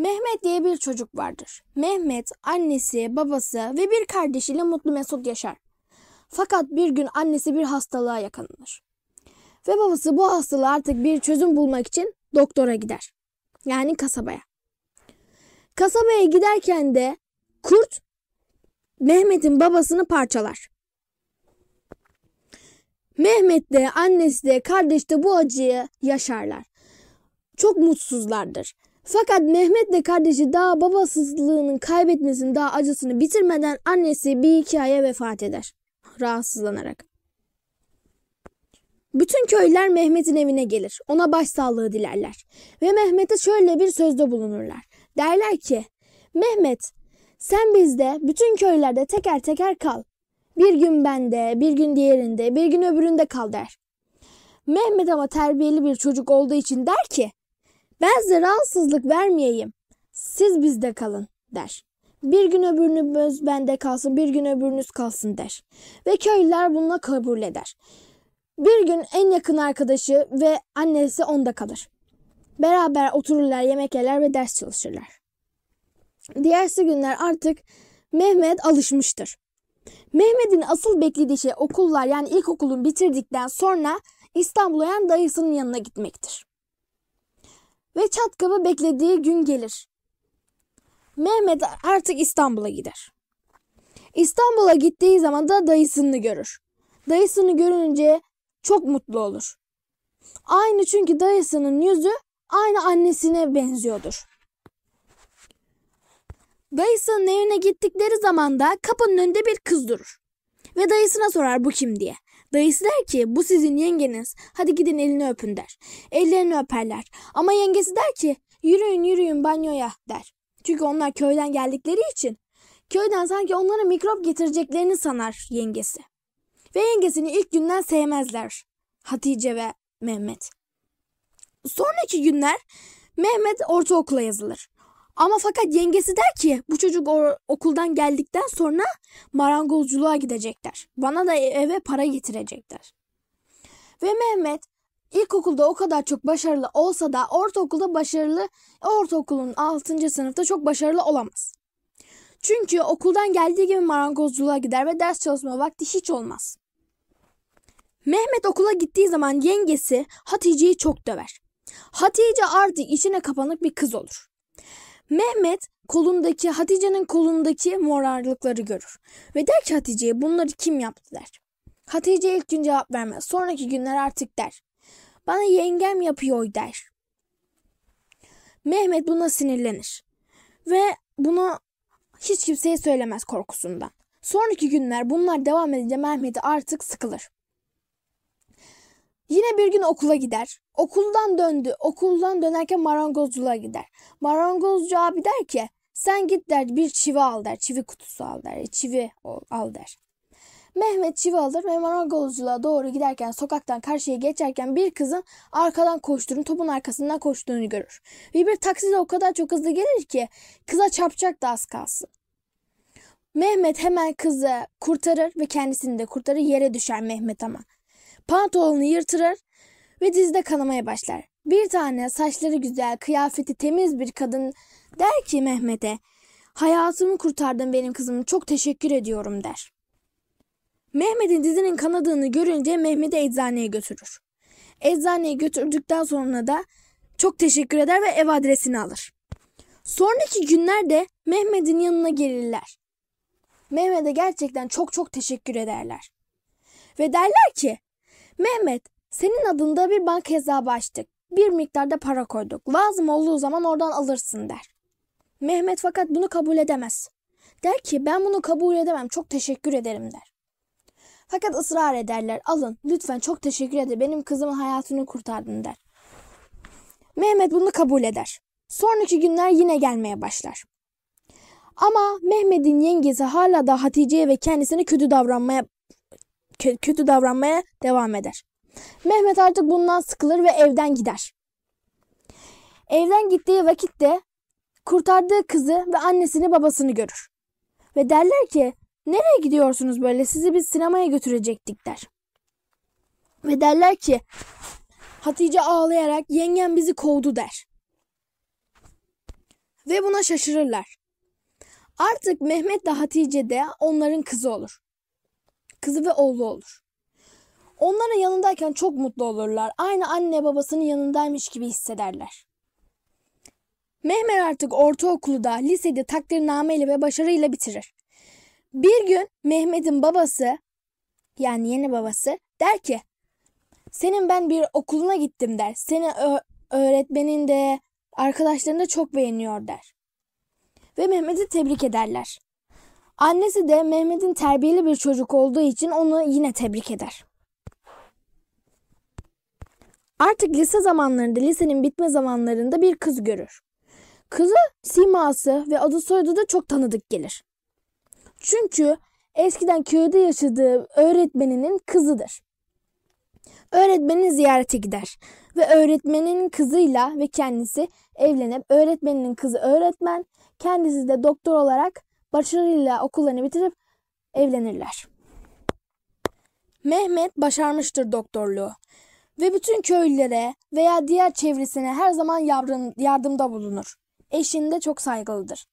Mehmet diye bir çocuk vardır. Mehmet annesi, babası ve bir kardeşiyle mutlu mesut yaşar. Fakat bir gün annesi bir hastalığa yakalanır. Ve babası bu hastalığa artık bir çözüm bulmak için doktora gider. Yani kasabaya. Kasabaya giderken de kurt Mehmet'in babasını parçalar. Mehmet de annesi de kardeş de bu acıyı yaşarlar. Çok mutsuzlardır. Fakat Mehmet de kardeşi daha babasızlığının kaybetmesinin daha acısını bitirmeden annesi bir iki aya vefat eder. Rahatsızlanarak. Bütün köylüler Mehmet'in evine gelir. Ona başsağlığı dilerler. Ve Mehmet'e şöyle bir sözde bulunurlar. Derler ki Mehmet sen bizde bütün köylerde teker teker kal. Bir gün bende, bir gün diğerinde, bir gün öbüründe kal der. Mehmet ama terbiyeli bir çocuk olduğu için der ki ben size rahatsızlık vermeyeyim. Siz bizde kalın der. Bir gün öbürünüz bende kalsın, bir gün öbürünüz kalsın der. Ve köylüler bununla kabul eder. Bir gün en yakın arkadaşı ve annesi onda kalır. Beraber otururlar, yemek yerler ve ders çalışırlar. Diğersi günler artık Mehmet alışmıştır. Mehmet'in asıl beklediği şey okullar yani ilkokulun bitirdikten sonra İstanbul'a yani dayısının yanına gitmektir. Ve çat beklediği gün gelir. Mehmet artık İstanbul'a gider. İstanbul'a gittiği zaman da dayısını görür. Dayısını görünce çok mutlu olur. Aynı çünkü dayısının yüzü aynı annesine benziyordur. Dayısının evine gittikleri zaman da kapının önünde bir kız durur. Ve dayısına sorar bu kim diye. Dayısı der ki bu sizin yengeniz. Hadi gidin elini öpün der. Ellerini öperler. Ama yengesi der ki yürüyün yürüyün banyoya der. Çünkü onlar köyden geldikleri için köyden sanki onlara mikrop getireceklerini sanar yengesi. Ve yengesini ilk günden sevmezler. Hatice ve Mehmet. Sonraki günler Mehmet ortaokula yazılır. Ama fakat yengesi der ki bu çocuk okuldan geldikten sonra marangozculuğa gidecekler. Bana da eve para getirecekler. Ve Mehmet ilkokulda o kadar çok başarılı olsa da ortaokulda başarılı, ortaokulun 6. sınıfta çok başarılı olamaz. Çünkü okuldan geldiği gibi marangozculuğa gider ve ders çalışma vakti hiç olmaz. Mehmet okula gittiği zaman yengesi Hatice'yi çok döver. Hatice artık içine kapanık bir kız olur. Mehmet kolundaki Hatice'nin kolundaki morarlıkları görür ve der ki Hatice'ye bunları kim yaptı der. Hatice ilk gün cevap vermez. Sonraki günler artık der. Bana yengem yapıyor der. Mehmet buna sinirlenir ve bunu hiç kimseye söylemez korkusundan. Sonraki günler bunlar devam edince Mehmet artık sıkılır. Yine bir gün okula gider. Okuldan döndü. Okuldan dönerken marangozculuğa gider. Marangozcu abi der ki sen git der bir çivi al der. Çivi kutusu al der. Çivi al der. Mehmet çivi alır ve marangozculuğa doğru giderken sokaktan karşıya geçerken bir kızın arkadan koştuğunu, topun arkasından koştuğunu görür. Ve bir taksi de o kadar çok hızlı gelir ki kıza çarpacak da az kalsın. Mehmet hemen kızı kurtarır ve kendisini de kurtarır yere düşer Mehmet ama. Pantolonu yırtırır ve dizde kanamaya başlar. Bir tane saçları güzel, kıyafeti temiz bir kadın der ki Mehmet'e hayatımı kurtardın benim kızım çok teşekkür ediyorum der. Mehmet'in dizinin kanadığını görünce Mehmet'i eczaneye götürür. Eczaneye götürdükten sonra da çok teşekkür eder ve ev adresini alır. Sonraki günlerde Mehmet'in yanına gelirler. Mehmet'e gerçekten çok çok teşekkür ederler. Ve derler ki Mehmet, senin adında bir banka hesabı açtık. Bir miktarda para koyduk. Lazım olduğu zaman oradan alırsın der. Mehmet fakat bunu kabul edemez. Der ki ben bunu kabul edemem çok teşekkür ederim der. Fakat ısrar ederler alın lütfen çok teşekkür ederim benim kızımın hayatını kurtardın der. Mehmet bunu kabul eder. Sonraki günler yine gelmeye başlar. Ama Mehmet'in yengesi hala da Hatice'ye ve kendisine kötü davranmaya kötü davranmaya devam eder. Mehmet artık bundan sıkılır ve evden gider. Evden gittiği vakitte kurtardığı kızı ve annesini babasını görür. Ve derler ki nereye gidiyorsunuz böyle sizi biz sinemaya götürecektik der. Ve derler ki Hatice ağlayarak yengem bizi kovdu der. ve buna şaşırırlar. Artık Mehmet de Hatice de onların kızı olur. Kızı ve oğlu olur. Onların yanındayken çok mutlu olurlar. Aynı anne babasının yanındaymış gibi hissederler. Mehmet artık ortaokulu da lisede takdirnameyle ve başarıyla bitirir. Bir gün Mehmet'in babası yani yeni babası der ki senin ben bir okuluna gittim der. Seni öğretmenin de arkadaşların da çok beğeniyor der. Ve Mehmet'i tebrik ederler. Annesi de Mehmet'in terbiyeli bir çocuk olduğu için onu yine tebrik eder. Artık lise zamanlarında, lisenin bitme zamanlarında bir kız görür. Kızı siması ve adı soyadı da çok tanıdık gelir. Çünkü eskiden köyde yaşadığı öğretmeninin kızıdır. Öğretmenini ziyarete gider ve öğretmeninin kızıyla ve kendisi evlenip öğretmeninin kızı öğretmen, kendisi de doktor olarak başarıyla okullarını bitirip evlenirler. Mehmet başarmıştır doktorluğu ve bütün köylülere veya diğer çevresine her zaman yardım, yardımda bulunur. Eşinde çok saygılıdır.